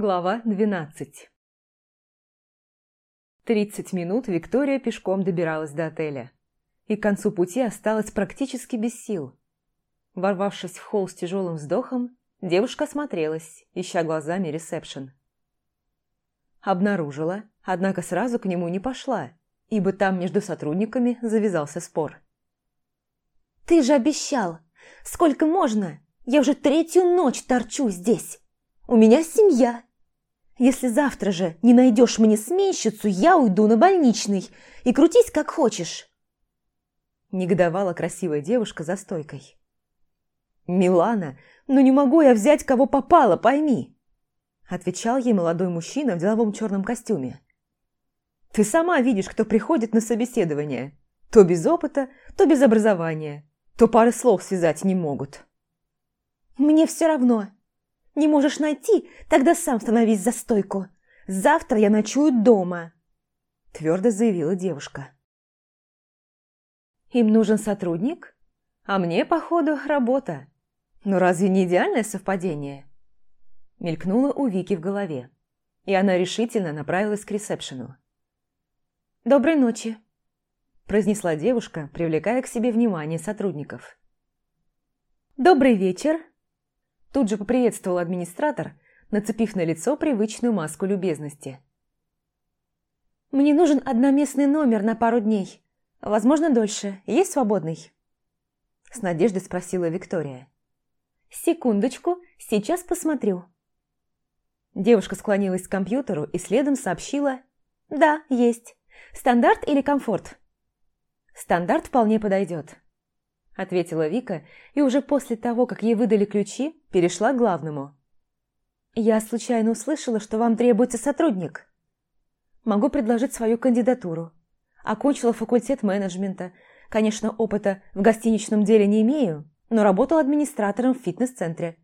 Глава 12 Тридцать минут Виктория пешком добиралась до отеля. И к концу пути осталась практически без сил. Ворвавшись в холл с тяжелым вздохом, девушка осмотрелась, ища глазами ресепшн. Обнаружила, однако сразу к нему не пошла, ибо там между сотрудниками завязался спор. «Ты же обещал! Сколько можно? Я уже третью ночь торчу здесь!» У меня семья. Если завтра же не найдешь мне сменщицу, я уйду на больничный и крутись как хочешь. Негодовала красивая девушка за стойкой. «Милана, ну не могу я взять, кого попало, пойми!» Отвечал ей молодой мужчина в деловом черном костюме. «Ты сама видишь, кто приходит на собеседование. То без опыта, то без образования, то пары слов связать не могут». «Мне все равно», не можешь найти? Тогда сам становись за стойку. Завтра я ночую дома», – твердо заявила девушка. «Им нужен сотрудник? А мне, походу, работа. Но разве не идеальное совпадение?» Мелькнуло у Вики в голове, и она решительно направилась к ресепшену. «Доброй ночи», – произнесла девушка, привлекая к себе внимание сотрудников. «Добрый вечер», Тут же поприветствовал администратор, нацепив на лицо привычную маску любезности. «Мне нужен одноместный номер на пару дней. Возможно, дольше. Есть свободный?» С надеждой спросила Виктория. «Секундочку, сейчас посмотрю». Девушка склонилась к компьютеру и следом сообщила «Да, есть. Стандарт или комфорт?» «Стандарт вполне подойдет ответила Вика и уже после того, как ей выдали ключи, перешла к главному. «Я случайно услышала, что вам требуется сотрудник. Могу предложить свою кандидатуру. Окончила факультет менеджмента. Конечно, опыта в гостиничном деле не имею, но работала администратором в фитнес-центре,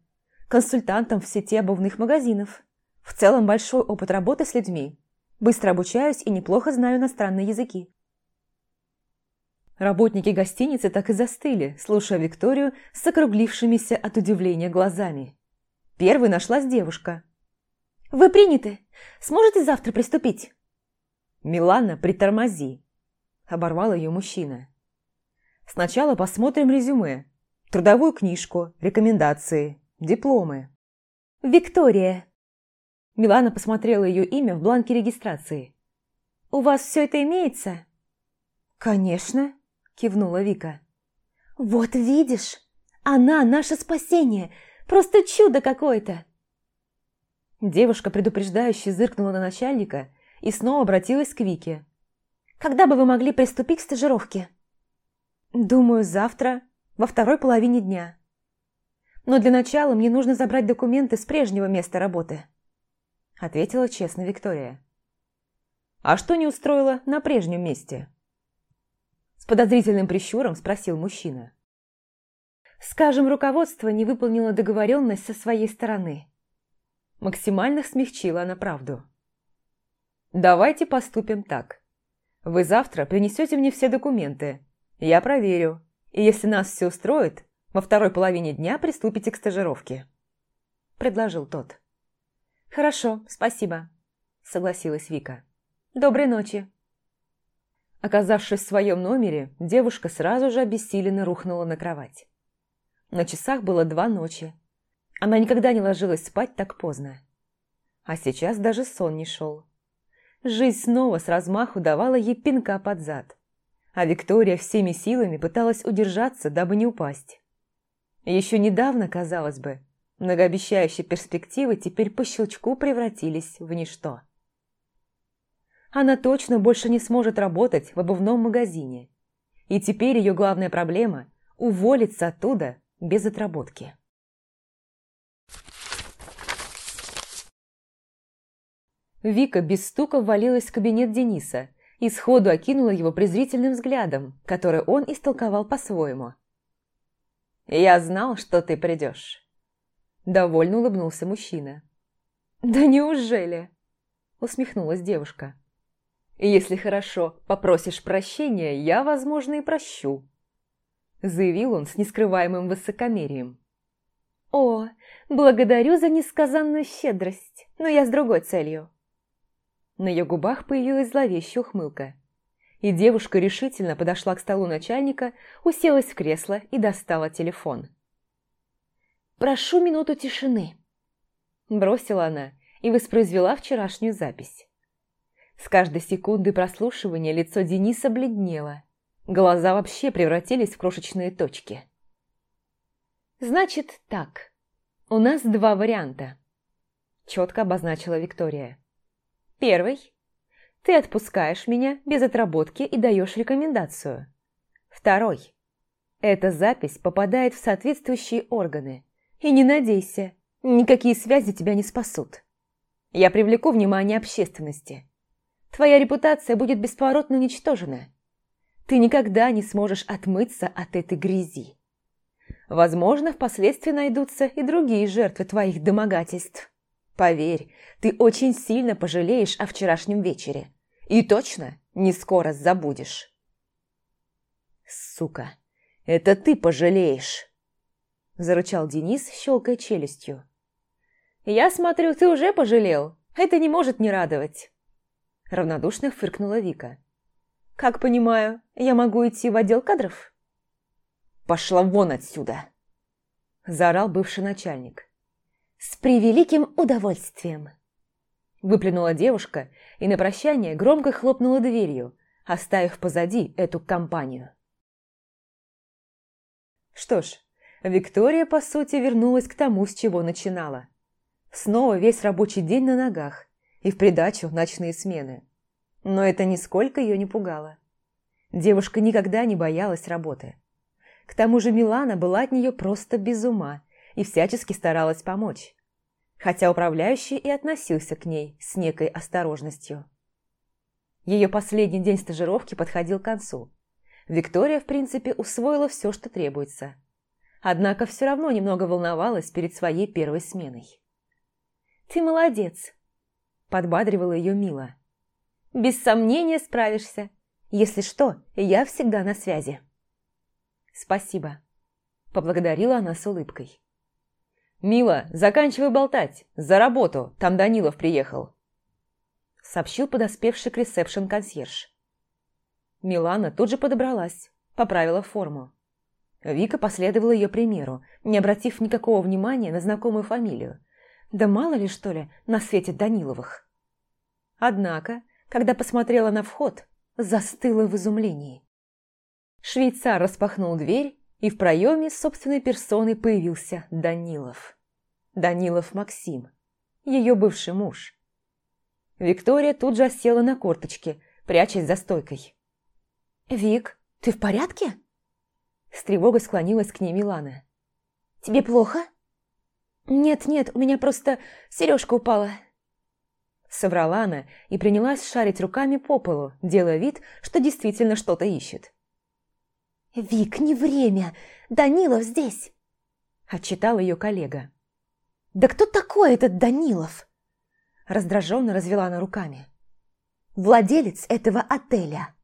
консультантом в сети обувных магазинов. В целом большой опыт работы с людьми. Быстро обучаюсь и неплохо знаю иностранные языки. Работники гостиницы так и застыли, слушая Викторию с округлившимися от удивления глазами. Первой нашлась девушка. «Вы приняты. Сможете завтра приступить?» «Милана, притормози!» – оборвал ее мужчина. «Сначала посмотрим резюме, трудовую книжку, рекомендации, дипломы». «Виктория!» Милана посмотрела ее имя в бланке регистрации. «У вас все это имеется?» «Конечно!» Кивнула Вика. «Вот видишь, она наше спасение, просто чудо какое-то!» Девушка предупреждающе зыркнула на начальника и снова обратилась к Вике. «Когда бы вы могли приступить к стажировке?» «Думаю, завтра, во второй половине дня. Но для начала мне нужно забрать документы с прежнего места работы», ответила честно Виктория. «А что не устроило на прежнем месте?» С подозрительным прищуром спросил мужчина. «Скажем, руководство не выполнило договоренность со своей стороны». Максимально смягчила она правду. «Давайте поступим так. Вы завтра принесете мне все документы. Я проверю. И если нас все устроит, во второй половине дня приступите к стажировке», – предложил тот. «Хорошо, спасибо», – согласилась Вика. «Доброй ночи». Оказавшись в своем номере, девушка сразу же обессиленно рухнула на кровать. На часах было два ночи. Она никогда не ложилась спать так поздно. А сейчас даже сон не шел. Жизнь снова с размаху давала ей пинка под зад. А Виктория всеми силами пыталась удержаться, дабы не упасть. Еще недавно, казалось бы, многообещающие перспективы теперь по щелчку превратились в ничто она точно больше не сможет работать в обувном магазине. И теперь ее главная проблема – уволиться оттуда без отработки. Вика без стука ввалилась в кабинет Дениса и сходу окинула его презрительным взглядом, который он истолковал по-своему. «Я знал, что ты придешь», – довольно улыбнулся мужчина. «Да неужели?» – усмехнулась девушка. «Если хорошо попросишь прощения, я, возможно, и прощу», заявил он с нескрываемым высокомерием. «О, благодарю за несказанную щедрость, но я с другой целью». На ее губах появилась зловещая ухмылка. И девушка решительно подошла к столу начальника, уселась в кресло и достала телефон. «Прошу минуту тишины», – бросила она и воспроизвела вчерашнюю запись. С каждой секунды прослушивания лицо Дениса бледнело. Глаза вообще превратились в крошечные точки. «Значит так, у нас два варианта», – четко обозначила Виктория. Первый. Ты отпускаешь меня без отработки и даешь рекомендацию. Второй. Эта запись попадает в соответствующие органы. И не надейся, никакие связи тебя не спасут. Я привлеку внимание общественности. Твоя репутация будет бесповоротно уничтожена. Ты никогда не сможешь отмыться от этой грязи. Возможно, впоследствии найдутся и другие жертвы твоих домогательств. Поверь, ты очень сильно пожалеешь о вчерашнем вечере. И точно не скоро забудешь. Сука, это ты пожалеешь, зарычал Денис, щелкая челюстью. Я смотрю, ты уже пожалел. Это не может не радовать. Равнодушно фыркнула Вика. Как понимаю, я могу идти в отдел кадров? Пошла вон отсюда! Заорал бывший начальник. «С превеликим удовольствием!» Выплюнула девушка и на прощание громко хлопнула дверью, оставив позади эту компанию. Что ж, Виктория, по сути, вернулась к тому, с чего начинала. Снова весь рабочий день на ногах и в придачу ночные смены. Но это нисколько ее не пугало. Девушка никогда не боялась работы. К тому же Милана была от нее просто без ума и всячески старалась помочь хотя управляющий и относился к ней с некой осторожностью. Ее последний день стажировки подходил к концу. Виктория, в принципе, усвоила все, что требуется. Однако все равно немного волновалась перед своей первой сменой. «Ты молодец!» – подбадривала ее Мила. «Без сомнения справишься. Если что, я всегда на связи». «Спасибо», – поблагодарила она с улыбкой. «Мила, заканчивай болтать! За работу! Там Данилов приехал!» Сообщил подоспевший к ресепшн консьерж. Милана тут же подобралась, поправила форму. Вика последовала ее примеру, не обратив никакого внимания на знакомую фамилию. Да мало ли, что ли, на свете Даниловых. Однако, когда посмотрела на вход, застыла в изумлении. Швейцар распахнул дверь и в проеме собственной персоной появился Данилов. Данилов Максим, ее бывший муж. Виктория тут же села на корточки, прячась за стойкой. «Вик, ты в порядке?» С тревогой склонилась к ней Милана. «Тебе плохо?» «Нет-нет, у меня просто сережка упала». Соврала она и принялась шарить руками по полу, делая вид, что действительно что-то ищет. «Вик, не время! Данилов здесь!» Отчитал ее коллега. «Да кто такой этот Данилов?» Раздраженно развела она руками. «Владелец этого отеля!»